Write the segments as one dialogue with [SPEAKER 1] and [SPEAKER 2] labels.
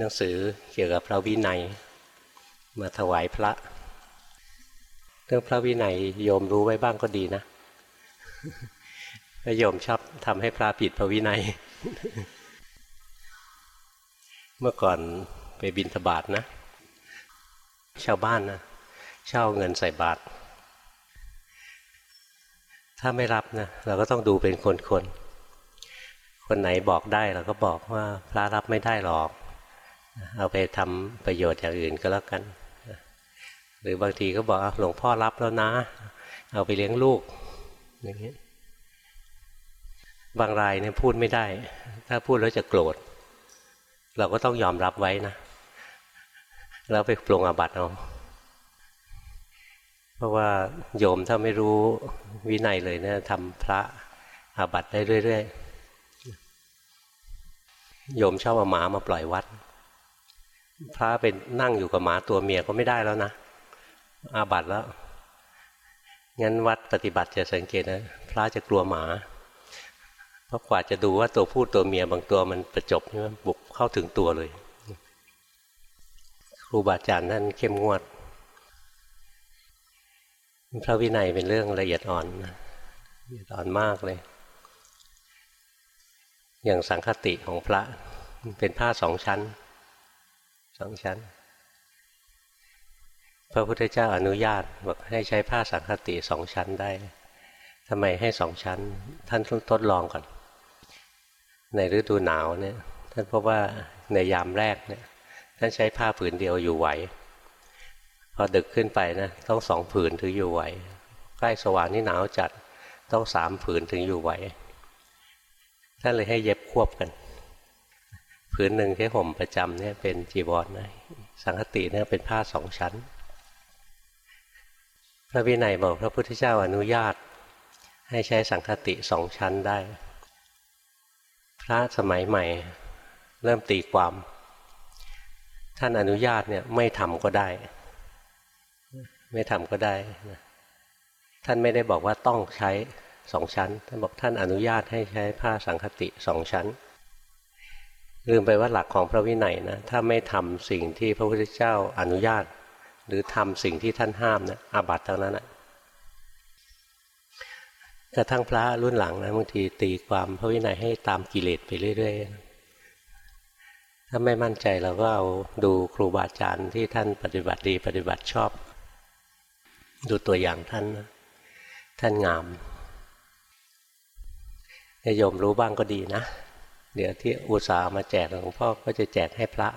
[SPEAKER 1] หนังสือเกี่ยวกับพระวินัย มาถวายพระ เรื่องพระวินัยโยมรู้ไว้บ้างก็ดีนะโยมชอบทำให้พระผิดพระวินัย เมื่อก่อนไปบินทบาทนะ ชาวบ้านนะเช่าเงินใส่บาตรถ้าไม่รับนะเราก็ต้องดูเป็นคนคนคนไหนบอกได้เราก็บอกว่าพระรับไม่ได้หรอก เอาไปทำประโยชน์อย่างอื่นก็แล้วกัน หรือบางทีก็บอกหลวงพ่อรับแล้วนะ เอาไปเลี้ยงลูกอย่างนี้บางรายเนี่ยพูดไม่ได้ ถ้าพูดแล้วจะโกรธ เราก็ต้องยอมรับไว้นะแล้วไปปรงอาบัติเอาเพราะว่าโยมถ้าไม่รู้วินัยเลยเนะี่ยทำพระอาบัติได้เรื่อยๆโยมชอบเอาหมามาปล่อยวัด พระเป็นนั่งอยู่กับหมาตัวเมียก็ไม่ได้แล้วนะ อาบัติแล้ว งั้นวัดปฏิบัติจะสังเกตนะ พระจะกลัวหมา เพราะกว่าจะดูว่าตัวผู้ตัวเมียบางตัวมันประจบบุกเข้าถึงตัวเลย ครูบาอาจารย์ท่านเข้มงวด พระวินัยเป็นเรื่องละเอียดอ่อนละเอียดอ่อนมากเลย อย่างสังคติของพระเป็นผ้าสองชั้น สองชั้น พระพุทธเจ้าอนุญาตบอกให้ใช้ผ้าสังคติสองชั้นได้ทำไมให้สองชั้น ท่านทดลองก่อน ในฤดูหนาวเนี่ย ท่านพบว่าในยามแรกเนี่ย ท่านใช้ผ้าผืนเดียวอยู่ไหว พอดึกขึ้นไปนะต้องสองผืนถึงอยู่ไหว ใกล้สว่างนี่หนาวจัดต้องสามผืนถึงอยู่ไหว ท่านเลยให้เย็บควบกัน ผืนหนึ่งที่ห่มประจำเนี่ยเป็นจีวรนะสังคติเนี่ยเป็นผ้าสองชั้น พระวินัยบอกพระพุทธเจ้าอนุญาต ให้ใช้สังคติสองชั้นได้ พระสมัยใหม่เริ่มตีความ ท่านอนุญาตเนี่ยไม่ทำก็ได้ ไม่ทำก็ได้นะท่านไม่ได้บอกว่าต้องใช้สองชั้น ท่านบอกท่านอนุญาตให้ใช้ผ้าสังคติสองชั้น ลืมไปว่าหลักของพระวินัยนะถ้าไม่ทำสิ่งที่พระพุทธเจ้าอนุญาต หรือทำสิ่งที่ท่านห้ามนะอาบัติทั้งนั้นนะกระทั่งพระรุ่นหลังนะบางทีตีความพระวินัยให้ตามกิเลสไปเรื่อยๆถ้าไม่มั่นใจเราก็เอาดูครูบาอาจารย์ที่ท่านปฏิบัติดีปฏิบัติชอบ ดูตัวอย่างท่านท่านงามโยมรู้บ้างก็ดีนะ เดี๋ยวที่อุตสาห์มาแจกหลวงพ่อก็จะแจกให้พระ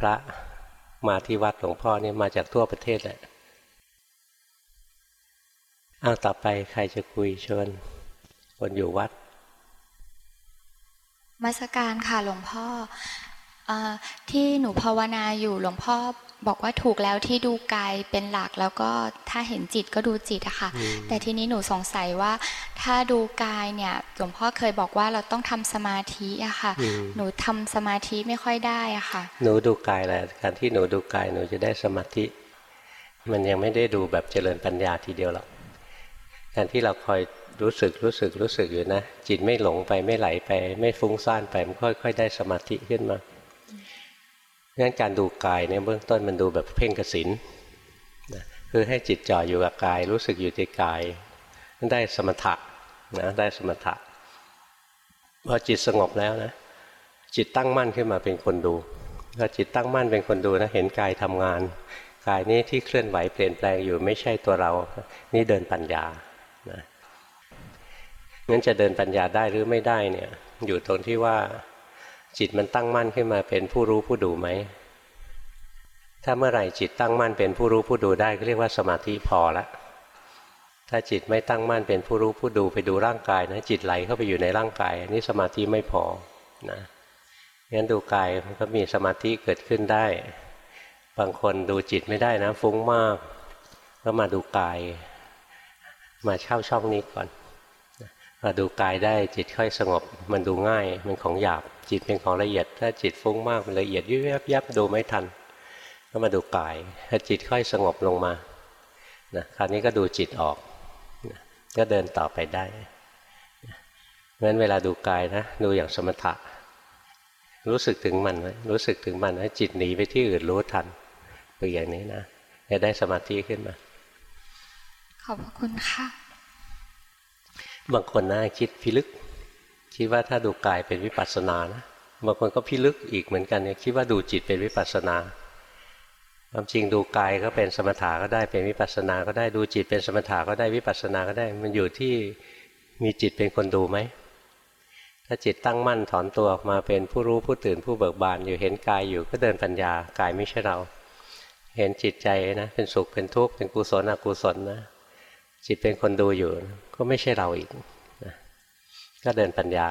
[SPEAKER 1] พระมาที่วัดหลวงพ่อนี่มาจากทั่วประเทศแหละอ้าวต่อไปใครจะคุยเชิญคนอยู่วัด
[SPEAKER 2] มาสการค่ะหลวงพ่ออ ที่หนูภาวนาอยู่หลวงพ่อบอกว่าถูกแล้วที่ดูกายเป็นหลักแล้วก็ถ้าเห็นจิตก็ดูจิตอะค่ะ แต่ทีนี้หนูสงสัยว่า ถ้าดูกายเนี่ยหลวงพ่อเคยบอกว่าเราต้องทำสมาธิอะค่ะ หนูทำสมาธิไม่ค่อยได้อะค่ะ
[SPEAKER 1] หนูดูกายแหละการที่หนูดูกายหนูจะได้สมาธิ มันยังไม่ได้ดูแบบเจริญปัญญาทีเดียวหรอกการที่เราคอยรู้สึกรู้สึกรู้สึกอยู่นะจิตไม่หลงไปไม่ไหลไป ไม่ฟุ้งซ่านไปมันค่อย ๆ ได้สมาธิขึ้นมา งั้นการดูกายเนี่ยเบื้องต้นมันดูแบบเพ่งกสินนะคือให้จิตจ่ออยู่กับกาย รู้สึกอยู่ที่กายนั่นได้สมถะนะได้สมถะพอจิตสงบแล้วนะจิตตั้งมั่นขึ้นมาเป็นคนดูพอจิตตั้งมั่นเป็นคนดูนะเห็นกายทำงาน กายนี้ที่เคลื่อนไหวเปลี่ยนแปลงอยู่ไม่ใช่ตัวเรา นี่เดินปัญญานะงั้นจะเดินปัญญาได้หรือไม่ได้เนี่ยอยู่ตรงที่ว่า จิตมันตั้งมั่นขึ้นมาเป็นผู้รู้ผู้ดูไหม ถ้าเมื่อไหร่จิตตั้งมั่นเป็นผู้รู้ผู้ดูได้ก็เรียกว่าสมาธิพอละ ถ้าจิตไม่ตั้งมั่นเป็นผู้รู้ผู้ดูไปดูร่างกายนะจิตไหลเข้าไปอยู่ในร่างกายอันนี้สมาธิไม่พอนะงั้นดูกายมันก็มีสมาธิเกิดขึ้นได้ บางคนดูจิตไม่ได้นะฟุ้งมาก ก็มาดูกาย มาเช่าช่องนี้ก่อนมาดูกายได้จิตค่อยสงบ มันดูง่ายมันของหยาบ จิตเป็นของละเอียด ถ้าจิตฟุ้งมากมันละเอียดยุบยับยับดูไม่ทัน ก็มาดูกายถ้าจิตค่อยสงบลงมานะคราวนี้ก็ดูจิตออกนะก็เดินต่อไปได้เพราะฉะนั้นเวลาดูกายนะดูอย่างสมถะ รู้สึกถึงมันไว้รู้สึกถึงมันให้จิตหนีไปที่อื่นรู้ทันคืออย่างนี้นะจะได้สมาธิขึ้นมา
[SPEAKER 2] ขอบพระคุณค่ะ
[SPEAKER 1] บางคนนะคิดพิลึก คิดว่าถ้าดูกายเป็นวิปัสสนานะบางคนก็พิลึกอีกเหมือนกันเนี่ยคิดว่าดูจิตเป็นวิปัสสนาความจริงดูกายก็เป็นสมถะก็ได้เป็นวิปัสสนาก็ได้ดูจิตเป็นสมถะก็ได้วิปัสสนาก็ได้ มันอยู่ที่มีจิตเป็นคนดูไหมถ้าจิตตั้งมั่นถอนตัวออกมาเป็นผู้รู้ผู้ตื่นผู้เบิกบานอยู่เห็นกายอยู่ก็เดินปัญญากายไม่ใช่เรา เห็นจิตใจนะเป็นสุขเป็นทุกข์เป็นกุศลอกุศลนะจิตเป็นคนดูอยู่ก็ไม่ใช่เราอีก ก็เดินปัญญา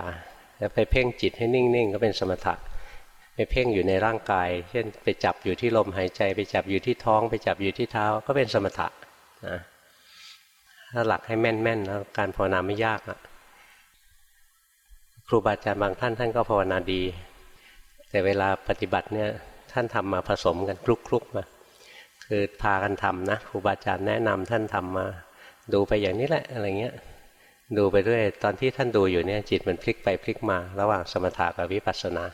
[SPEAKER 1] แล้วไปเพ่งจิตให้นิ่งๆก็เป็นสมถะไปเพ่งอยู่ในร่างกาย เช่น ไปจับอยู่ที่ลมหายใจ ไปจับอยู่ที่ท้อง ไปจับอยู่ที่เท้า ก็เป็นสมถะนะถ้าหลักให้แม่นๆแล้วการภาวนาไม่ยากอะครูบาอาจารย์บางท่านท่านก็ภาวนาดี แต่เวลาปฏิบัติเนี่ยท่านทำมาผสมกันคลุกๆมาคือพากันทำนะครูบาอาจารย์แนะนำท่านทำมา ดูไปอย่างนี้แหละอะไรเงี้ย ดูไปด้วยตอนที่ท่านดูอยู่เนี่ยจิตมันพลิกไปพลิกมาระหว่างสมถะกับวิปัสสนา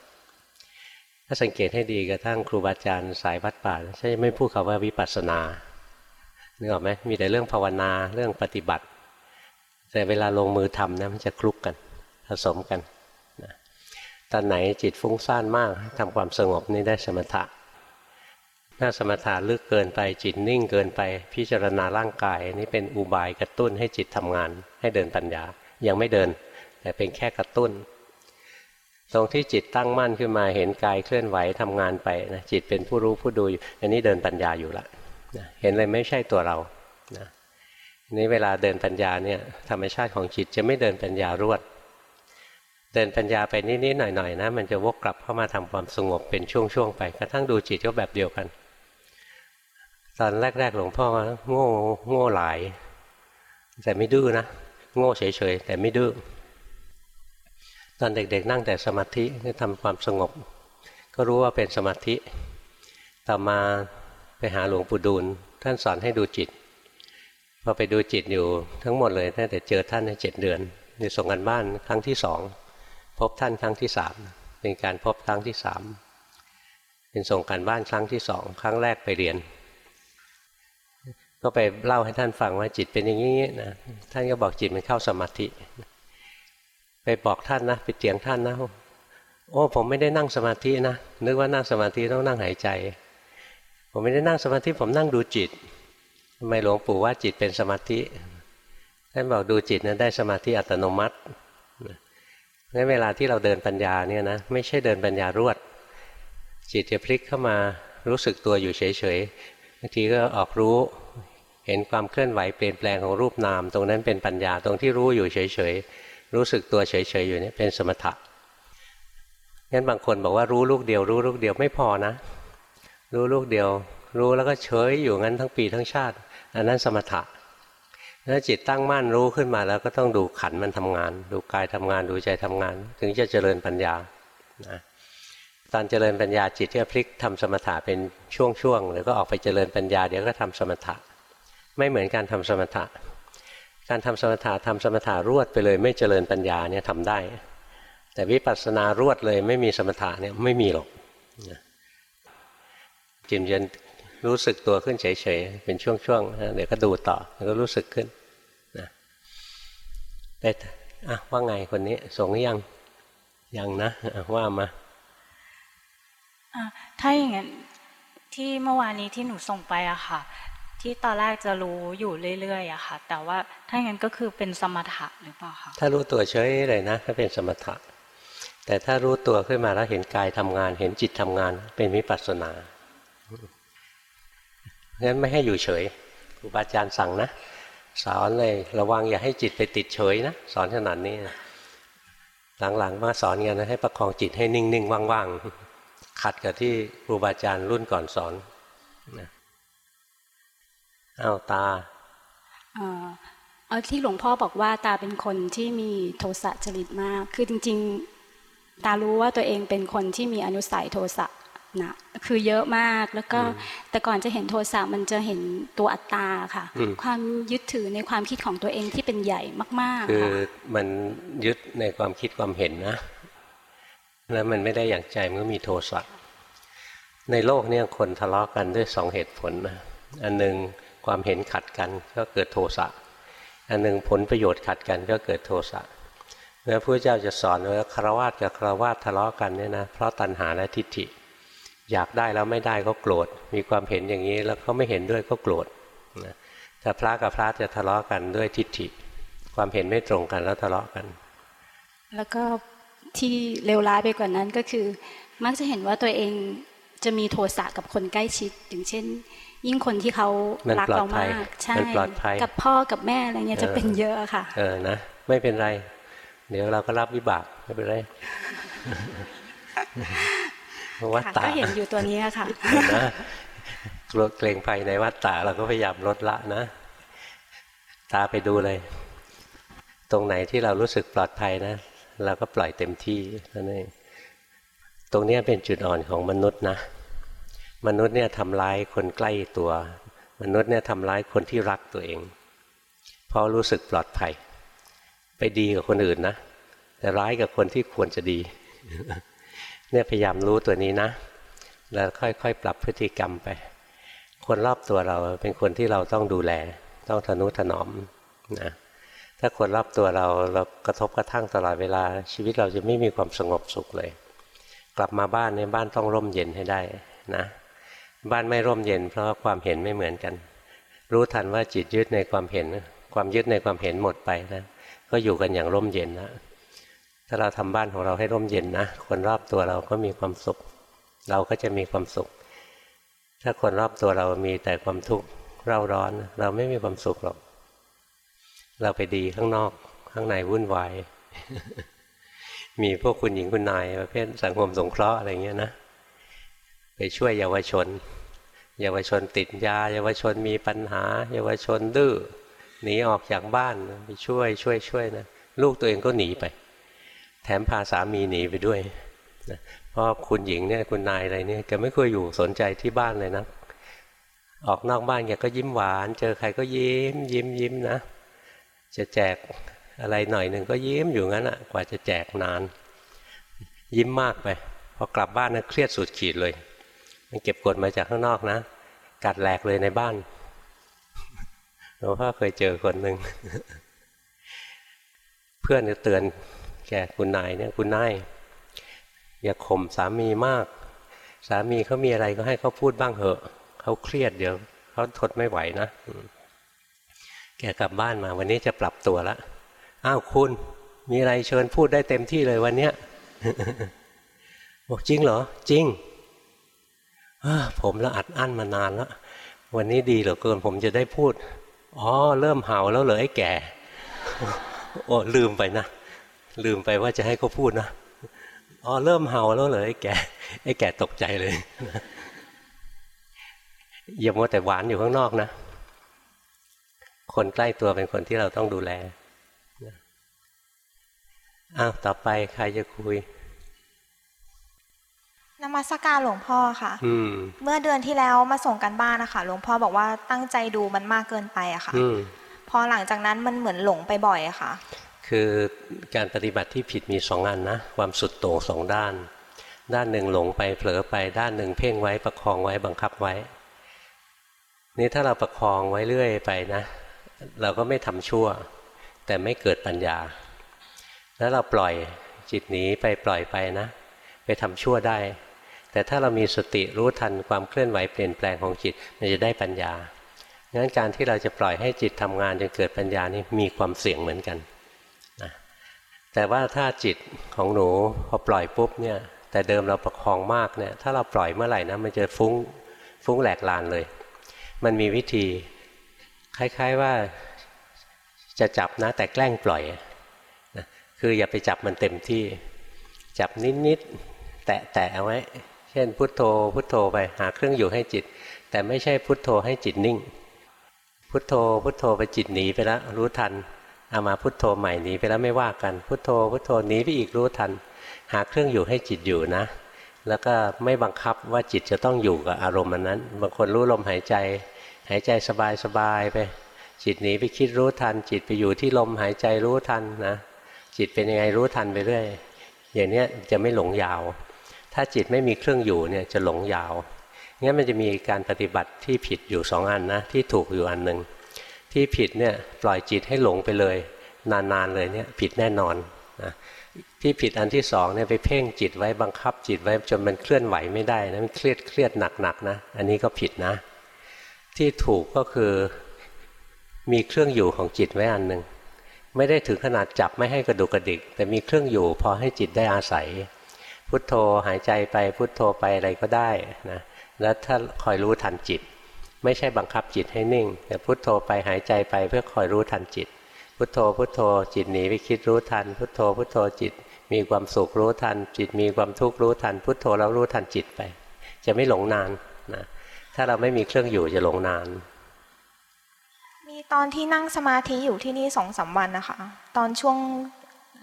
[SPEAKER 1] ถ้าสังเกตให้ดีกระทั่งครูบาอาจารย์สายวัดป่าใช่ไม่พูดคำว่าวิปัสสนานึกออกไหมมีแต่เรื่องภาวนาเรื่องปฏิบัติ แต่เวลาลงมือทำนะมันจะคลุกกันผสมกันนะตอนไหนจิตฟุ้งซ่านมากทำความสงบนี่ได้สมถะ ถ้าสมถะลึกเกินไปจิตนิ่งเกินไป พิจารณาร่างกายนี่เป็นอุบายกระตุ้นให้จิตทำงาน ให้เดินปัญญา ยังไม่เดิน แต่เป็นแค่กระตุ้น ตรงที่จิตตั้งมั่นขึ้นมาเห็นกายเคลื่อนไหวทำงานไปนะจิตเป็นผู้รู้ผู้ดูอันนี้เดินปัญญาอยู่ละนะเห็นเลยไม่ใช่ตัวเรานะนี่เวลาเดินปัญญาเนี่ยธรรมชาติของจิตจะไม่เดินปัญญารวด เดินปัญญาไปนิดๆหน่อยๆนะมันจะวกกลับเข้ามาทำความสงบเป็นช่วงๆไปกระทั่งดูจิตก็แบบเดียวกัน ตอนแรก ๆ หลวงพ่อโง่โง่หลาย แต่ไม่ดื้อนะ โง่เฉยๆ แต่ไม่ดื้อตอนเด็กๆ นั่งแต่สมาธิทำความสงบ ก็รู้ว่าเป็นสมาธิ ต่อมาไปหาหลวงปู่ดูล ท่านสอนให้ดูจิตพอไปดูจิตอยู่ทั้งหมดเลยตั้งแต่เจอท่านในเจ็ดเดือนนี่ส่งกันบ้านครั้งที่สองพบท่านครั้งที่สามเป็นการพบครั้งที่สามเป็นส่งกันบ้านครั้งที่สองครั้งแรกไปเรียน ก็ไปเล่าให้ท่านฟังว่าจิตเป็นอย่างนี้นะท่านก็บอกจิตมันเข้าสมาธิ ไปบอกท่านนะไปเตียงท่านนะโอ้ผมไม่ได้นั่งสมาธินะนึกว่านั่งสมาธิต้องนั่งหายใจ ผมไม่ได้นั่งสมาธิผมนั่งดูจิตทำไมหลวงปู่ว่าจิตเป็นสมาธิท่านบอกดูจิตนะได้สมาธิอัตโนมัติงั้นเวลาที่เราเดินปัญญาเนี่ยนะไม่ใช่เดินปัญญารวด จิตจะพลิกเข้ามารู้สึกตัวอยู่เฉยๆบางทีก็ออกรู้ เห็นความเคลื่อนไหวเปลี่ยนแปลงของรูปนาม ตรงนั้นเป็นปัญญาตรงที่รู้อยู่เฉยๆรู้สึกตัวเฉยๆอยู่นี่เป็นสมถะงั้นบางคนบอกว่ารู้ลูกเดียว รู้ลูกเดียวไม่พอนะ รู้ลูกเดียว รู้แล้วก็เฉยอยู่งั้นทั้งปีทั้งชาติ อันนั้นสมถะถ้าจิตตั้งมั่นรู้ขึ้นมาแล้วก็ต้องดูขันมันทำงาน ดูกายทำงานดูใจทำงาน ถึงจะเจริญปัญญานะตอนเจริญปัญญาจิตที่พลิกทำสมถะเป็นช่วงๆหรือก็ออกไปเจริญปัญญาเดี๋ยวก็ทำสมถะ ไม่เหมือนการทำสมถะ การทำสมถะทำสมถะรวดไปเลย ไม่เจริญปัญญาเนี่ยทำได้ แต่วิปัสสนารวดเลยไม่มีสมถะเนี่ยไม่มีหรอกจิมจะรู้สึกตัวขึ้นเฉยๆเป็นช่วงๆเดี๋ยวก็ดูต่อแล้วก็รู้สึกขึ้นนะได้อะว่าไงคนนี้ส่งหรือยังยังนะว่ามา
[SPEAKER 3] ถ้าอย่างนั้นที่เมื่อวานนี้ที่หนูส่งไปอะค่ะ ที่ตอนแรกจะรู้อยู่เรื่อยๆอะค่ะ แต่ว่าถ้างั้นก็คือเป็นสมถะหรือเปล่าคะ
[SPEAKER 1] ถ้ารู้ตัวเฉยเลยนะก็เป็นสมถะ แต่ถ้ารู้ตัวขึ้นมาแล้วเห็นกายทำงาน เห็นจิตทำงาน เป็นวิปัสสนางั้นไม่ให้อยู่เฉยครูบาอาจารย์สั่งนะสอนเลยระวังอย่าให้จิตไปติดเฉยนะสอนขนาดนี้หลังๆมาสอนกันนะให้ประคองจิตให้นิ่งๆว่างๆขัดกับที่ครูบาอาจารย์รุ่นก่อนสอนนะ เอาตา
[SPEAKER 4] เอ่อเอาที่หลวงพ่อบอกว่าตาเป็นคนที่มีโทสะจริตมาก คือจริง ๆ ตารู้ว่าตัวเองเป็นคนที่มีอนุสัยโทสะนะคือเยอะมากแล้วก็แต่ก่อนจะเห็นโทสะมันจะเห็นตัวอัตตาค่ะ
[SPEAKER 1] อืม
[SPEAKER 4] ความยึดถือในความคิดของตัวเองที่เป็นใหญ่มาก
[SPEAKER 1] คือ
[SPEAKER 4] ๆค่ะ
[SPEAKER 1] มันยึดในความคิดความเห็นนะ แล้วมันไม่ได้อย่างใจมันก็มีโทสะในโลกเนี่ยคนทะเลาะกันด้วยสองเหตุผลนะอันหนึ่ง ความเห็นขัดกันก็เกิดโทสะอันหนึ่งผลประโยชน์ขัดกันก็เกิดโทสะแล้วพระเจ้าจะสอนว่าคารวะกับคารวะทะเลาะกันเนี่ยนะเพราะตัณหาและทิฏฐิ อยากได้แล้วไม่ได้ก็โกรธ มีความเห็นอย่างนี้แล้วเขาไม่เห็นด้วยก็โกรธนะแต่พระกับพระจะทะเลาะกันด้วยทิฏฐิ ความเห็นไม่ตรงกันแล้วทะเลาะกัน
[SPEAKER 4] แล้วก็ที่เลวร้ายไปกว่านั้นก็คือ มักจะเห็นว่าตัวเองจะมีโทสะกับคนใกล้ชิดอย่างเช่น ยิ่งคนที่เขา
[SPEAKER 1] มัน
[SPEAKER 4] รัก
[SPEAKER 1] ปลอ
[SPEAKER 4] เรา
[SPEAKER 1] ดภั
[SPEAKER 4] มายกใช่
[SPEAKER 1] มันปลอดภัย
[SPEAKER 4] กับพ่อกับแม่อะไรเงี้ยจะเป็นเยอะค่ะ
[SPEAKER 1] เออนะไม่เป็นไร เดี๋ยวเราก็รับวิบากไม่เป็นไรเพราะว่า
[SPEAKER 4] ค่ะ
[SPEAKER 1] ตา
[SPEAKER 4] ก็เห็นอยู่ตัวนี้ค่ะ
[SPEAKER 1] นะกลัวเกรงภัยในวัฏฏะเราก็พยายามลดละนะ ตาไปดูเลย ตรงไหนที่เรารู้สึกปลอดภัยนะ เราก็ปล่อยเต็มที่นั่นเองตรงเนี้ยเป็นจุดอ่อนของมนุษย์นะ มนุษย์เนี่ยทำร้ายคนใกล้ตัว มนุษย์เนี่ยทำร้ายคนที่รักตัวเอง เพราะรู้สึกปลอดภัย ไปดีกับคนอื่นนะ แต่ร้ายกับคนที่ควรจะดี เนี่ยพยายามรู้ตัวนี้นะ แล้วค่อยๆ ปรับพฤติกรรมไป คนรอบตัวเราเป็นคนที่เราต้องดูแล ต้องทนุถนอมนะถ้าคนรอบตัวเราเรากระทบกระทั่งตลอดเวลา ชีวิตเราจะไม่มีความสงบสุขเลย กลับมาบ้านเนี่ยบ้านต้องร่มเย็นให้ได้นะ บ้านไม่ร่มเย็น เพราะความเห็นไม่เหมือนกัน รู้ทันว่าจิตยึดในความเห็น ความยึดในความเห็นหมดไปนะ ก็อยู่กันอย่างร่มเย็นนะถ้าเราทำบ้านของเราให้ร่มเย็นนะ คนรอบตัวเราก็มีความสุข เราก็จะมีความสุข ถ้าคนรอบตัวเรามีแต่ความทุกข์เร่าร้อน เราไม่มีความสุขหรอก เราไปดีข้างนอกข้างในวุ่นวายมีพวกคุณหญิงคุณนายประเภทสังคมสงเคราะห์อะไรเงี้ยนะ ไปช่วยเยาวชน เยาวชนติดยา เยาวชนมีปัญหา เยาวชนดื้อหนีออกจากบ้านไปช่วยช่วยช่วยนะลูกตัวเองก็หนีไป แถมพาสามีหนีไปด้วยนะเพราะคุณหญิงเนี่ยคุณนายอะไรเนี่ยแกไม่เคยอยู่สนใจที่บ้านเลยนะออกนอกบ้านแกก็ยิ้มหวาน เจอใครก็ยิ้มยิ้มยิ้มนะ จะแจกอะไรหน่อยหนึ่งก็ยิ้มอยู่งั้นอะกว่าจะแจกนาน ยิ้มมากไปพอกลับบ้านนะเครียดสุดขีดเลย มันเก็บกดมาจากข้างนอกนะ กัดแหลกเลยในบ้านหลวงพ่อเคยเจอคนหนึ่ง เพื่อนจะเตือนแกคุณนายเนี่ยคุณนายอย่าข่มสามีมาก สามีเขามีอะไรก็ให้เขาพูดบ้างเหอะเขาเครียดเดี๋ยวเขาทนไม่ไหวนะแกกลับบ้านมาวันนี้จะปรับตัวละอ้าวคุณ มีอะไรเชิญพูดได้เต็มที่เลยวันเนี้ยบอกจริงเหรอ จริง ผมละอัดอั้นมานานแล้ว วันนี้ดีเหลือเกินผมจะได้พูด อ๋อ เริ่มเห่าแล้วเหรอไอ้แก่ โอ้ลืมไปนะ ลืมไปว่าจะให้เขาพูดนะ อ๋อ เริ่มเห่าแล้วเหรอไอ้แก่ ไอ้แก่ตกใจเลย อย่ามัวแต่หวานอยู่ข้างนอกนะ คนใกล้ตัวเป็นคนที่เราต้องดูแลอ้าวต่อไปใครจะคุย
[SPEAKER 5] นมัสการหลวงพ่อค่ะ
[SPEAKER 1] อืม
[SPEAKER 5] เมื่อเดือนที่แล้วมาส่งกันบ้านนะคะหลวงพ่อบอกว่าตั้งใจดูมันมากเกินไปอะค่ะ
[SPEAKER 1] อืม
[SPEAKER 5] พอหลังจากนั้นมันเหมือนหลงไปบ่อยอะค่ะ
[SPEAKER 1] คือการปฏิบัติที่ผิดมีสองอันนะ ความสุดโต่งสองด้าน ด้านหนึ่งหลงไปเผลอไปด้านหนึ่งเพ่งไว้ประคองไว้บังคับไว้ นี่ถ้าเราประคองไว้เรื่อยไปนะ เราก็ไม่ทำชั่ว แต่ไม่เกิดปัญญา แล้วเราปล่อยจิตหนีไปปล่อยไปนะ ไปทำชั่วได้ แต่ถ้าเรามีสติรู้ทันความเคลื่อนไหวเปลี่ยนแปลงของจิตมันจะได้ปัญญางั้นการที่เราจะปล่อยให้จิตทำงานจนเกิดปัญญานี่มีความเสี่ยงเหมือนกันนะแต่ว่าถ้าจิตของหนูพอปล่อยปุ๊บเนี่ยแต่เดิมเราประคองมากเนี่ยถ้าเราปล่อยเมื่อไหร่นะมันจะฟุ้งฟุ้งแหลกลานเลย มันมีวิธีคล้ายๆว่าจะจับนะแต่แกล้งปล่อยนะคืออย่าไปจับมันเต็มที่ จับนิดๆแตะๆเอาไว้ เช่น พุทโธ พุทโธไปหาเครื่องอยู่ให้จิต แต่ไม่ใช่พุทโธให้จิตนิ่ง พุทโธ พุทโธไปจิตหนีไปแล้วรู้ทันเอามาพุทโธใหม่หนีไปแล้วไม่ว่ากัน พุทโธ พุทโธหนีไปอีกรู้ทัน หาเครื่องอยู่ให้จิตอยู่นะ แล้วก็ไม่บังคับว่าจิตจะต้องอยู่กับอารมณ์อันนั้น บางคนรู้ลมหายใจ หายใจสบายๆไป จิตหนีไปคิดรู้ทัน จิตไปอยู่ที่ลมหายใจรู้ทันนะจิตเป็นยังไงรู้ทันไปเรื่อยอย่างนี้จะไม่หลงยาว ถ้าจิตไม่มีเครื่องอยู่เนี่ยจะหลงยาวงั้นมันจะมีการปฏิบัติที่ผิดอยู่สองอันนะที่ถูกอยู่อันหนึ่งที่ผิดเนี่ยปล่อยจิตให้หลงไปเลย นานๆเลยเนี่ยผิดแน่นอนนะที่ผิดอันที่สองเนี่ยไปเพ่งจิตไว้บังคับจิตไว้จนมันเคลื่อนไหวไม่ได้นะมันเครียดเครียดหนักๆนะอันนี้ก็ผิดนะ ที่ถูกก็คือมีเครื่องอยู่ของจิตไว้อันหนึ่งไม่ได้ถึงขนาดจับไม่ให้กระดุกกระดิก แต่มีเครื่องอยู่พอให้จิตได้อาศัย พุทโธหายใจไปพุทโธไปอะไรก็ได้นะแล้วถ้าคอยรู้ทันจิต ไม่ใช่บังคับจิตให้นิ่ง แต่พุทโธไปหายใจไปเพื่อคอยรู้ทันจิต พุทโธพุทโธจิตหนีไปคิดรู้ทัน พุทโธพุทโธจิต มีความสุขรู้ทัน จิตมีความทุกข์รู้ทัน พุทโธแล้วรู้ทันจิตไป จะไม่หลงนานนะถ้าเราไม่มีเครื่องอยู่จะหลงนาน
[SPEAKER 5] มีตอนที่นั่งสมาธิอยู่ที่นี่สองสามวันนะคะ ตอนช่วง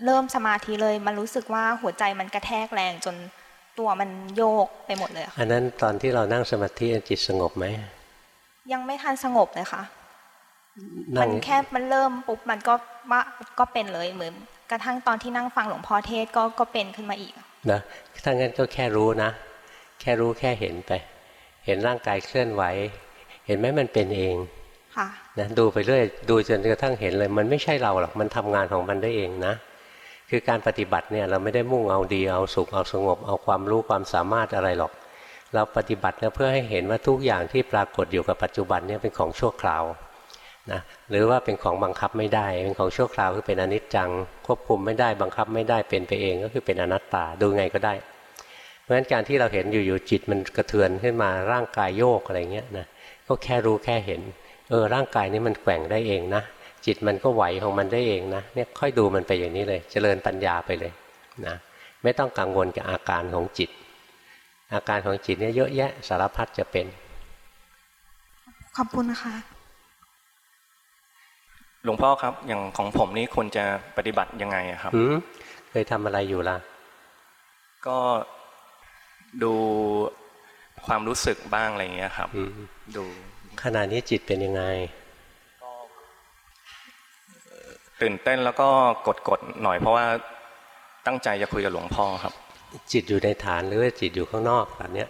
[SPEAKER 5] เริ่มสมาธิเลย มันรู้สึกว่าหัวใจมันกระแทกแรงจนตัวมันโยกไปหมดเลยอะค่ะ
[SPEAKER 1] อันนั้นตอนที่เรานั่งสมาธิจิตสงบไหม
[SPEAKER 5] ยังไม่ทันสงบเลยค่ะ
[SPEAKER 1] นั่
[SPEAKER 5] มั
[SPEAKER 1] ง
[SPEAKER 5] นแค่มันเริ่มปุ๊บมันก็ว่าก็เป็นเลยเหมือนกระทั่งตอนที่นั่งฟังหลวงพ่อเทศก็ก็เป็นขึ้นมาอีก
[SPEAKER 1] นะถ้างั้นก็แค่รู้นะ แค่รู้แค่เห็นไป เห็นร่างกายเคลื่อนไหว เห็นไหมมันเป็นเอง
[SPEAKER 5] ค่ะ
[SPEAKER 1] นะดูไปเรื่อยดูจนกระทั่งเห็นเลย มันไม่ใช่เราหรอกมันทำงานของมันได้เองนะ คือการปฏิบัติเนี่ยเราไม่ได้มุ่งเอาดีเอาสุขเอาสงบ เอาความรู้ความสามารถอะไรหรอก เราปฏิบัติเพื่อให้เห็นว่าทุกอย่างที่ปรากฏอยู่กับปัจจุบันเนี่ยเป็นของชั่วคราวนะหรือว่าเป็นของบังคับไม่ได้ เป็นของชั่วคราวคือเป็นอนิจจัง ควบคุมไม่ได้บังคับไม่ได้เป็นไปเองก็คือเป็นอนัตตาดูไงก็ได้ เพราะฉะนั้นการที่เราเห็นอยู่ๆจิตมันกระเทือนขึ้นมาร่างกายโยกอะไรเงี้ยนะก็แค่รู้แค่เห็นเออร่างกายนี้มันแกว่งได้เองนะ จิตมันก็ไหวของมันได้เองนะเนี่ยค่อยดูมันไปอย่างนี้เลยเจริญปัญญาไปเลยนะไม่ต้องกังวลกับอาการของจิต อาการของจิตเนี่ยเยอะแยะสารพัดจะเป็น
[SPEAKER 5] ขอบคุณนะคะ
[SPEAKER 6] หลวงพ่อครับ อย่างของผมนี่ควรจะปฏิบัติยังไงอะครับ
[SPEAKER 1] หืมเคยทำอะไรอยู่ล่ะ
[SPEAKER 6] ก็ดูความรู้สึกบ้างอะไรอย่างเงี้ยครับ
[SPEAKER 1] อืม
[SPEAKER 6] ดู
[SPEAKER 1] ขณะนี้จิตเป็นยังไง
[SPEAKER 6] ตื่นเต้นแล้วก็กดกดๆหน่อยเพราะว่าตั้งใจจะคุยกับหลวงพ่อครับ
[SPEAKER 1] จิตอยู่ในฐานหรือว่าจิตอยู่ข้างนอกแบบเนี้ย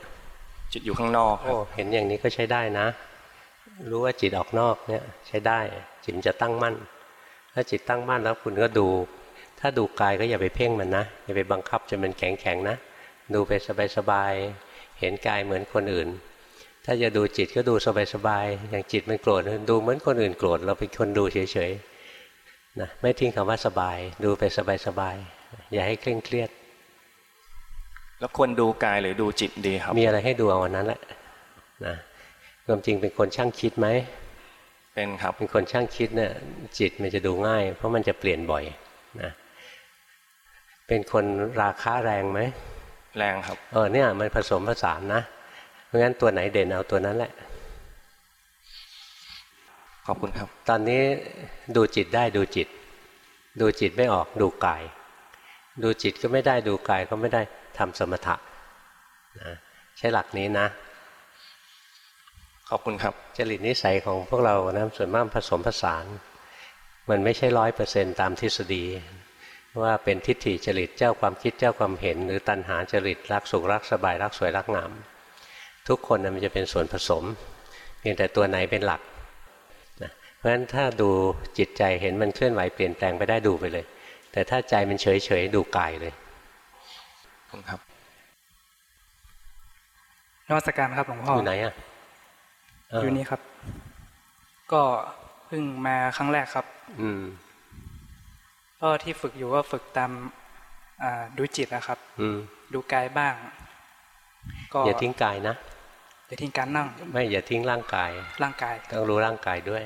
[SPEAKER 6] จิตอยู่ข้างนอกครั
[SPEAKER 1] โอ้
[SPEAKER 6] บ
[SPEAKER 1] เห็นอย่างนี้ก็ใช้ได้นะ รู้ว่าจิตออกนอกเนี่ยใช้ได้ จิตจะตั้งมั่น ถ้าจิตตั้งมั่นแล้วคุณก็ดู ถ้าดูกายก็อย่าไปเพ่งมันนะอย่าไปบังคับจนมันแข็งแข็งๆนะดูไปสบายๆเห็นกายเหมือนคนอื่น ถ้าจะดูจิตก็ดูสบายๆอย่างจิตมันโกรธดูเหมือนคนอื่นโกรธเราเป็นคนดูเฉยๆ นะไม่ทิ้งคำว่าสบาย ดูไปสบายๆอย่าให้เคร่งเครียด
[SPEAKER 6] แล้วควรดูกายหรือดูจิตดีครับ
[SPEAKER 1] มีอะไรให้ดูเอาวันนั้นแหละนะความจริงเป็นคนช่างคิดไหม
[SPEAKER 6] เป็นครับ
[SPEAKER 1] เป็นคนช่างคิดเนี่ยจิตมันจะดูง่าย เพราะมันจะเปลี่ยนบ่อยนะเป็นคนราคะแรงไหม
[SPEAKER 6] แรงครับ
[SPEAKER 1] เออเนี่ยมันผสมผสานนะเพราะงั้นตัวไหนเด่นเอาตัวนั้นแหละ
[SPEAKER 6] ขอบคุณครับ
[SPEAKER 1] ตอนนี้ดูจิตได้ดูจิต ดูจิตไม่ออกดูกาย ดูจิตก็ไม่ได้ดูกายก็ไม่ได้ทำสมถะนะใช้หลักนี้นะ
[SPEAKER 6] ขอบคุณครับ
[SPEAKER 1] จริตนิสัยของพวกเรานะส่วนมากผสมผสาน มันไม่ใช่ร้อยเปอร์เซนตามทฤษฎี ว่าเป็นทิฏฐิจริตเจ้าความคิดเจ้าความเห็น หรือตัณหาจริตรักสุขรักสบายรักสวยรักงาม ทุกคนนะมันจะเป็นส่วนผสมเพียงแต่ตัวไหนเป็นหลักนะเพ ราะฉะนั้นถ้าดูจิตใจเห็นมันเคลื่อนไหวเปลี่ยนแปลงไปได้ดูไปเลย แต่ถ้าใจมันเฉยเฉยๆดูกายเลย
[SPEAKER 6] ขอบคุณครับ
[SPEAKER 7] นวัตการครับหลวงพ่อ
[SPEAKER 1] อยู่ไหนอะเอ
[SPEAKER 7] ยู่นี่ครับ ก็เพิ่งมาครั้งแรกครับ
[SPEAKER 1] อืม
[SPEAKER 7] ก็ที่ฝึกอยู่ก็ฝึกตามอ่าดูจิตนะครับ
[SPEAKER 1] อืม
[SPEAKER 7] ดูกายบ้าง ก็
[SPEAKER 1] อย่าทิ้งกายนะ
[SPEAKER 7] อย่าทิ้งการนั่ง
[SPEAKER 1] ไม่อย่าทิ้งร่างกาย
[SPEAKER 7] ร่างกาย
[SPEAKER 1] ต้องรู้ร่างกายด้วย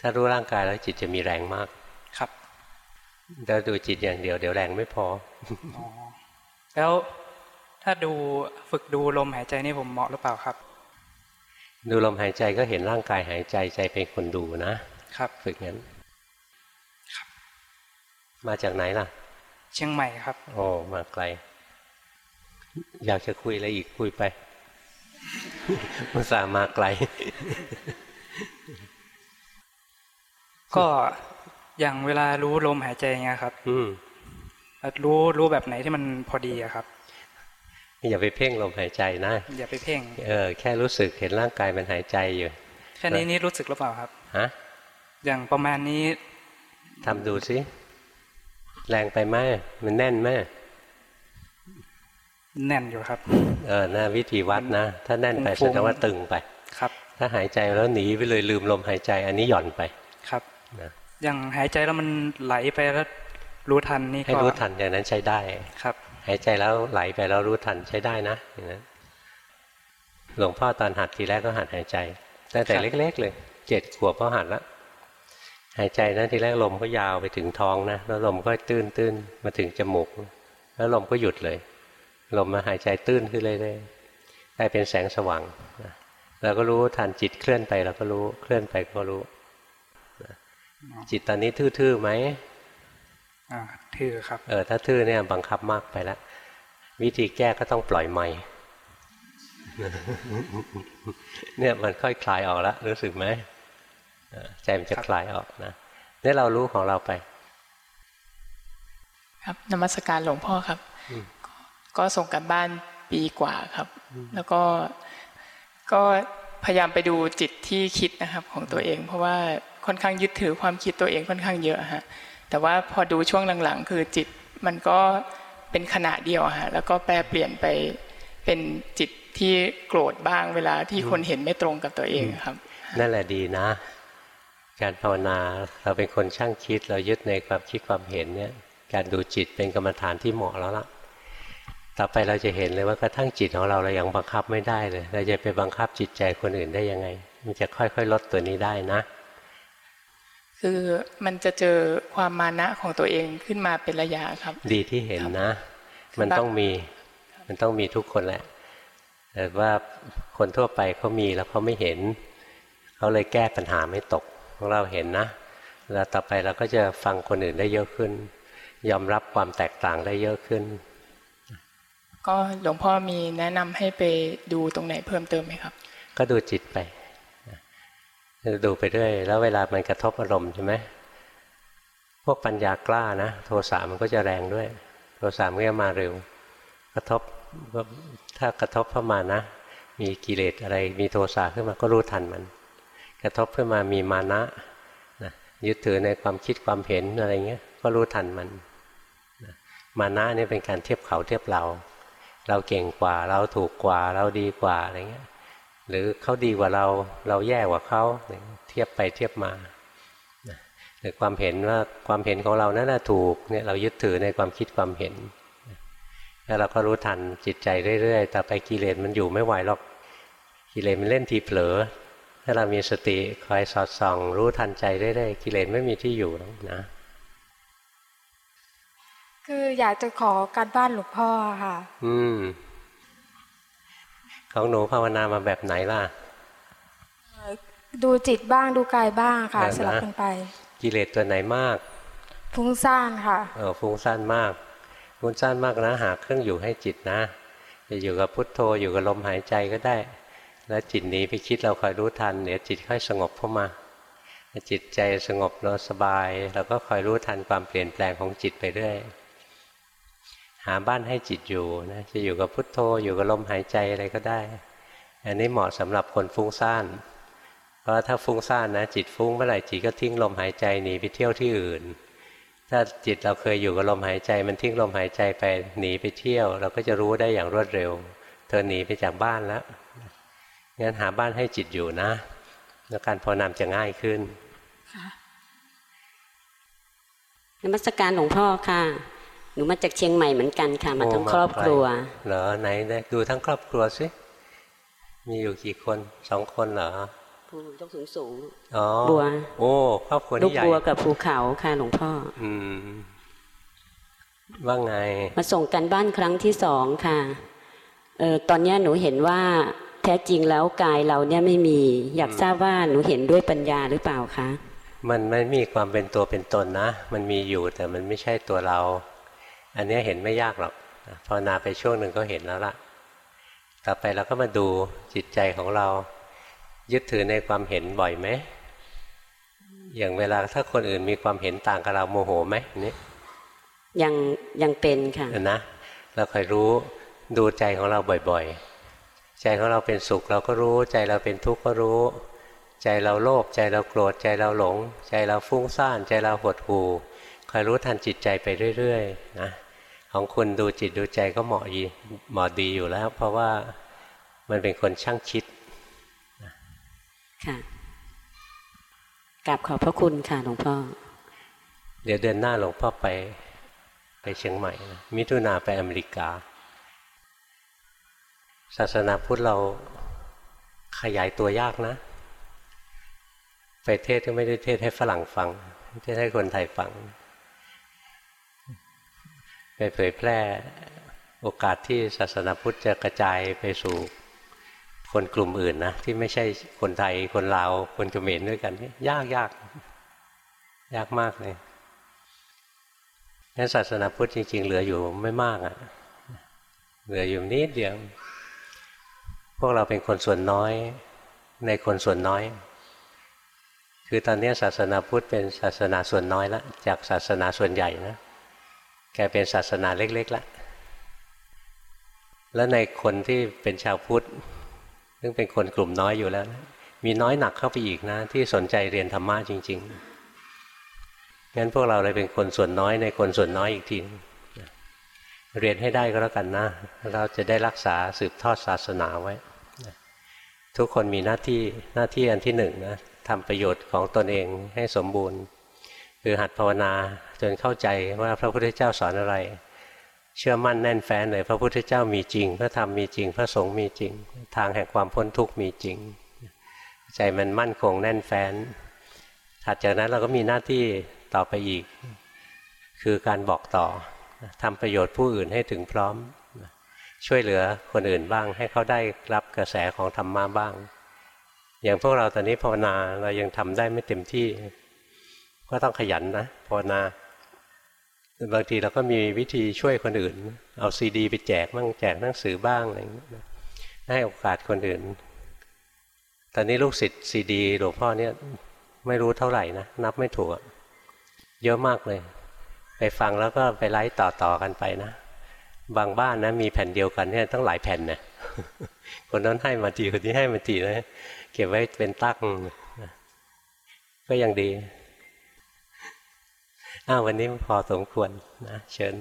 [SPEAKER 1] ถ้ารู้ร่างกายแล้วจิตจะมีแรงมาก
[SPEAKER 7] ครับ
[SPEAKER 1] ถ้าดูจิตอย่างเดียวเดี๋ยวแรงไม่พอ
[SPEAKER 7] อ๋อแล้วถ้าดูฝึกดูลมหายใจนี่ผมเหมาะหรือเปล่าครับ
[SPEAKER 1] ดูลมหายใจก็เห็นร่างกายหายใจใจเป็นคนดูนะ
[SPEAKER 7] ครับ
[SPEAKER 1] ฝึกงั้นมาจากไหนล่ะ
[SPEAKER 7] เชียงใหม่ครับ
[SPEAKER 1] โอ้มาไกล อยากจะคุยอะไรอีกคุยไปอุตส่าห์มาไกล
[SPEAKER 7] ก็อย่างเวลารู้ลมหายใจเงี้ยครับ
[SPEAKER 1] อืม
[SPEAKER 7] รู้รู้แบบไหนที่มันพอดีอะครับ
[SPEAKER 1] อย่าไปเพ่งลมหายใจนะ
[SPEAKER 7] อย่าไปเพ่ง
[SPEAKER 1] เออแค่รู้สึกเห็นร่างกายมันหายใจอยู่
[SPEAKER 7] แค่นี้นี่รู้สึกหรือเปล่าครับ
[SPEAKER 1] ฮะ
[SPEAKER 7] อย่างประมาณนี้
[SPEAKER 1] ทำดูสิแรงไปไหมมันแน่นไหม
[SPEAKER 7] แน่นอยู่ครับ
[SPEAKER 1] เออนะวิธีวัดนะ ถ้าแน่นไป
[SPEAKER 7] ฟุ้
[SPEAKER 1] แส
[SPEAKER 7] งๆ
[SPEAKER 1] ดงว่าตึงไป
[SPEAKER 7] ครับ
[SPEAKER 1] ถ้าหายใจแล้วหนีไปเลยลืมลมหายใจ อันนี้หย่อนไป
[SPEAKER 7] ครับ
[SPEAKER 1] นะ
[SPEAKER 7] อย่างหายใจแล้วมันไหลไปแล้วรู้ทันนี่
[SPEAKER 1] ให้
[SPEAKER 7] ก็
[SPEAKER 1] รู้ทันอย่างนั้นใช้ได้
[SPEAKER 7] ครับ
[SPEAKER 1] หายใจแล้วไหลไปแล้วรู้ทันใช้ได้นะอย่างนั้นหลวงพ่อตอนหัดทีแรกก็หัดหายใจตั้งแต่เล็ก ๆ เลยเจ็ดขวบก็หัดละหายใจนะทีแรกลมก็ยาวไปถึงท้องนะแล้วลมก็ตื้นตื้นๆมาถึงจมูก แล้วลมก็หยุดเลย ลมมาหายใจตื้นขึ้นเรื่อยๆกลายเป็นแสงสว่างนะเราก็รู้ทันจิตเคลื่อนไปเราก็รู้เคลื่อนไปก็รู้นะ จิตตอนนี้ทื่อๆไหม
[SPEAKER 7] อ่าทื่อครับ
[SPEAKER 1] เออถ้าทื่อเนี่ยบังคับมากไปแล้ววิธีแก้ก็ต้องปล่อยไม่เนี่ยมันค่อยคลายออกแล้วรู้สึกไหมเออใจมันจะ
[SPEAKER 7] ครับ
[SPEAKER 1] คลายออกนะนี่เรารู้ของเราไป
[SPEAKER 8] ครับนมัสการหลวงพ่อครับ
[SPEAKER 1] อืม
[SPEAKER 8] ก็ก็ส่งกันบ้านปีกว่าครับ แล้วก็ก็พยายามไปดูจิตที่คิดนะครับ ของตัวเอง เพราะว่า ค่อนข้างยึดถือความคิดตัวเองค่อนข้างเยอะฮะแต่ว่าพอดูช่วงหลังๆ คือจิตมันก็เป็นขณะเดียวฮะแล้วก็แปลเปลี่ยนไปเป็นจิตที่โกรธบ้างเวลาที่คนเห็นไม่ตรงกับตัวเองครับ
[SPEAKER 1] นั่นแหละดีนะ การภาวนาเราเป็นคนช่างคิด เรายึดในความคิดความเห็นเนี่ยการดูจิตเป็นกรรมฐานที่เหมาะแล้วล่ะ ต่อไปเราจะเห็นเลยว่ากระทั่งจิตของเราเรายังบังคับไม่ได้เลย เราจะไปบังคับจิตใจคนอื่นได้ยังไง มันจะค่อยๆ ลดตัวนี้ได้นะ
[SPEAKER 8] คือมันจะเจอความมานะของตัวเองขึ้นมาเป็นระยะครับ
[SPEAKER 1] ดีที่เห็นนะ
[SPEAKER 8] ครับ
[SPEAKER 1] มันต้องมี มันต้องมีทุกคนแหละแต่ว่าคนทั่วไปเขามีแล้วเขาไม่เห็นเขาเลยแก้ปัญหาไม่ตกของเราเห็นนะแล้วต่อไปเราก็จะฟังคนอื่นได้เยอะขึ้น ยอมรับความแตกต่างได้เยอะขึ้น
[SPEAKER 8] ก็หลวงพ่อมีแนะนำให้ไปดูตรงไหนเพิ่มเติมไหมครับ
[SPEAKER 1] ก็ดูจิตไป ดูไปเรื่อยแล้วเวลามันกระทบอารมณ์ใช่ไหมพวกปัญญากล้านะ โทสะมันก็จะแรงด้วย โทสะมันก็มาเร็ว กระทบถ้ากระทบเข้ามานะ มีกิเลสอะไรมีโทสะขึ้นมาก็รู้ทันมัน กระทบขึ้นมามีมานะนะยึดถือในความคิดความเห็นอะไรเงี้ยก็รู้ทันมันนะมานะนี่เป็นการเทียบเขาเทียบเรา เราเก่งกว่าเราถูกกว่าเราดีกว่าอะไรเงี้ย หรือเขาดีกว่าเราเราแย่กว่าเขาเทียบไปเทียบมานะหรือความเห็นว่าความเห็นของเรานั่นแหะถูกเนี่ยเรายึดถือในความคิดความเห็นแล้วเราก็รู้ทันจิตใจเรื่อยๆต่อไปกิเลสมันอยู่ไม่ไหวหรอกกิเลสมันเล่นทีเผลอ ถ้าเรามีสติคอยสอดส่อง รู้ทันใจเรื่อยๆกิเลสไม่มีที่อยู่หรอกนะ
[SPEAKER 9] คืออยากจะขอการบ้านหลวงพ่อค่ะ
[SPEAKER 1] อืม ของหนูภาวนามาแบบไหนล่ะ
[SPEAKER 9] ดูจิตบ้างดูกายบ้างค่ะ
[SPEAKER 1] เดี๋ยวนะ
[SPEAKER 9] สลับกันไป
[SPEAKER 1] กิเลสตัวไหนมาก
[SPEAKER 9] ฟุ้งซ่านค่ะ
[SPEAKER 1] เออฟุ้งซ่านมากฟุ้งซ่านมากนะหาเครื่องอยู่ให้จิตนะจะอยู่กับพุทโธอยู่กับลมหายใจก็ได้ แล้วจิตหนีไปคิดเราคอยรู้ทันเดี๋ยวจิตค่อยสงบเข้ามาจิตใจสงบเราสบายเราก็คอยรู้ทันความเปลี่ยนแปลงของจิตไปเรื่อย หาบ้านให้จิตอยู่นะจะอยู่กับพุทโธอยู่กับลมหายใจอะไรก็ได้ อันนี้เหมาะสำหรับคนฟุ้งซ่านเพราะถ้าฟุ้งซ่านนะ จิตฟุ้งเมื่อไหร่จิตก็ทิ้งลมหายใจหนีไปเที่ยวที่อื่น ถ้าจิตเราเคยอยู่กับลมหายใจ มันทิ้งลมหายใจไปหนีไปเที่ยว เราก็จะรู้ได้อย่างรวดเร็ว เธอหนีไปจากบ้านแล้วงั้นหาบ้านให้จิตอยู่นะแล้วการภาวนามจะง่ายขึ้น
[SPEAKER 10] นมัสการหลวงพ่อค่ะ นูมาจากเชียงใหม่เหมือนกันค่ะมาทั้ง
[SPEAKER 1] โอ้
[SPEAKER 10] ครอบครัว
[SPEAKER 1] เหรอไหนได้ดูทั้งครอบครัวสิมีอยู่กี่คนสองคนเหรอ
[SPEAKER 10] ผู้ยกสูงสูง
[SPEAKER 1] อ๋อ
[SPEAKER 10] บัว
[SPEAKER 1] โอ้ครอบครัว
[SPEAKER 10] ลู
[SPEAKER 1] นี่
[SPEAKER 10] ก
[SPEAKER 1] ใหญ่
[SPEAKER 10] บัวกับภูเขาค่ะหลวงพ่อ
[SPEAKER 1] อืมว่าไง
[SPEAKER 10] มาส่งกันบ้านครั้งที่สองค่ะเออตอนเนี้ยหนูเห็นว่าแท้จริงแล้วกายเราเนี่ยไม่มี อยากทราบว่าหนูเห็นด้วยปัญญาหรือเปล่าคะ
[SPEAKER 1] มันไม่มีความเป็นตัวเป็นตนนะ มันมีอยู่แต่มันไม่ใช่ตัวเรา อันเนี้ยเห็นไม่ยากหรอกภาวนาไปช่วงหนึ่งก็เห็นแล้วล่ะ ต่อไปเราก็มาดูจิตใจของเรา ยึดถือในความเห็นบ่อยไหม อย่างเวลาถ้าคนอื่นมีความเห็นต่างกับเราโมโหไหมนี่
[SPEAKER 10] ยังยังเป็นค่ะ
[SPEAKER 1] เห็นนะเราคอยรู้ดูใจของเราบ่อยๆ ใจของเราเป็นสุขเราก็รู้ ใจเราเป็นทุกข์ก็รู้ ใจเราโลภใจเราโกรธใจเราหลง ใจเราฟุ้งซ่านใจเราหดหู่คอยรู้ทันจิตใจไปเรื่อยๆนะของคุณดูจิตดูใจก็เหมาะดีเหมาะดีอยู่แล้ว เพราะว่ามันเป็นคนช่างคิด
[SPEAKER 10] ค่ะกราบขอบพระคุณค่ะหลวงพ่อ
[SPEAKER 1] เดี๋ยวเดือนหน้าหลวงพ่อไป ไปเชียงใหม่นะมิถุนาไปอเมริกา ศาสนาพุทธเราขยายตัวยากนะ ไปเทศก็ไม่ได้เทศให้ฝรั่งฟัง เทศให้คนไทยฟัง ไปเผยแพร่โอกาสที่ศาสนาพุทธจะกระจายไปสู่คนกลุ่มอื่นนะ ที่ไม่ใช่คนไทยคนลาวคนเขมรด้วยกันนี่ยากยากยากมากเลยงั้นศาสนาพุทธจริง ๆ เหลืออยู่ไม่มากอะ่ะ เหลืออยู่นิดเดียว พวกเราเป็นคนส่วนน้อยในคนส่วนน้อย คือตอนนี้ศาสนาพุทธเป็นศาสนาส่วนน้อยแล้วจากศาสนาส่วนใหญ่นะแกเป็นศาสนาเล็กๆแล้วแล้วในคนที่เป็นชาวพุทธซึ่งเป็นคนกลุ่มน้อยอยู่แล้วนะมีน้อยหนักเข้าไปอีกนะ ที่สนใจเรียนธรรมะจริง ๆ งั้นพวกเราเลยเป็นคนส่วนน้อยในคนส่วนน้อยอีกทีเรียนให้ได้ก็แล้วกันนะ เราจะได้รักษาสืบทอดศาสนาไว้ ทุกคนมีหน้าที่หน้าที่อันที่หนึ่งนะ ทำประโยชน์ของตนเองให้สมบูรณ์ คือหัดภาวนาจนเข้าใจว่าพระพุทธเจ้าสอนอะไร เชื่อมั่นแน่นแฟ้นเลยพระพุทธเจ้ามีจริง พระธรรมมีจริง พระสงฆ์มีจริง ทางแห่งความพ้นทุกข์มีจริง ใจมันมั่นคงแน่นแฟ้นถัดจากนั้นเราก็มีหน้าที่ต่อไปอีก คือการบอกต่อทำประโยชน์ผู้อื่นให้ถึงพร้อม ช่วยเหลือคนอื่นบ้าง ให้เขาได้รับกระแสของธรรมะบ้าง อย่างพวกเราตอนนี้ภาวนาเรายังทำได้ไม่เต็มที่ ก็ต้องขยันนะภาวนาบางทีเราก็มีวิธีช่วยคนอื่น เอาซีดี ไปแจกบ้างแจกหนังสือบ้างอะไรอย่างนี้ให้โอกาสคนอื่น ตอนนี้ลูกศิษย์ซีดีหลวงพ่อเนี่ยไม่รู้เท่าไหร่นะนับไม่ถูกเยอะมากเลย ไปฟังแล้วก็ไปไลฟ์ต่อๆกันไปนะ บางบ้านนะมีแผ่นเดียวกันเนี่ยต้องหลายแผ่นนะคนนั้นให้มาทีคนนี้ให้มาทีนะ เก็บไว้เป็นตั้งก็ยังดีอ้าววันนี้พอสมควรนะเชิญ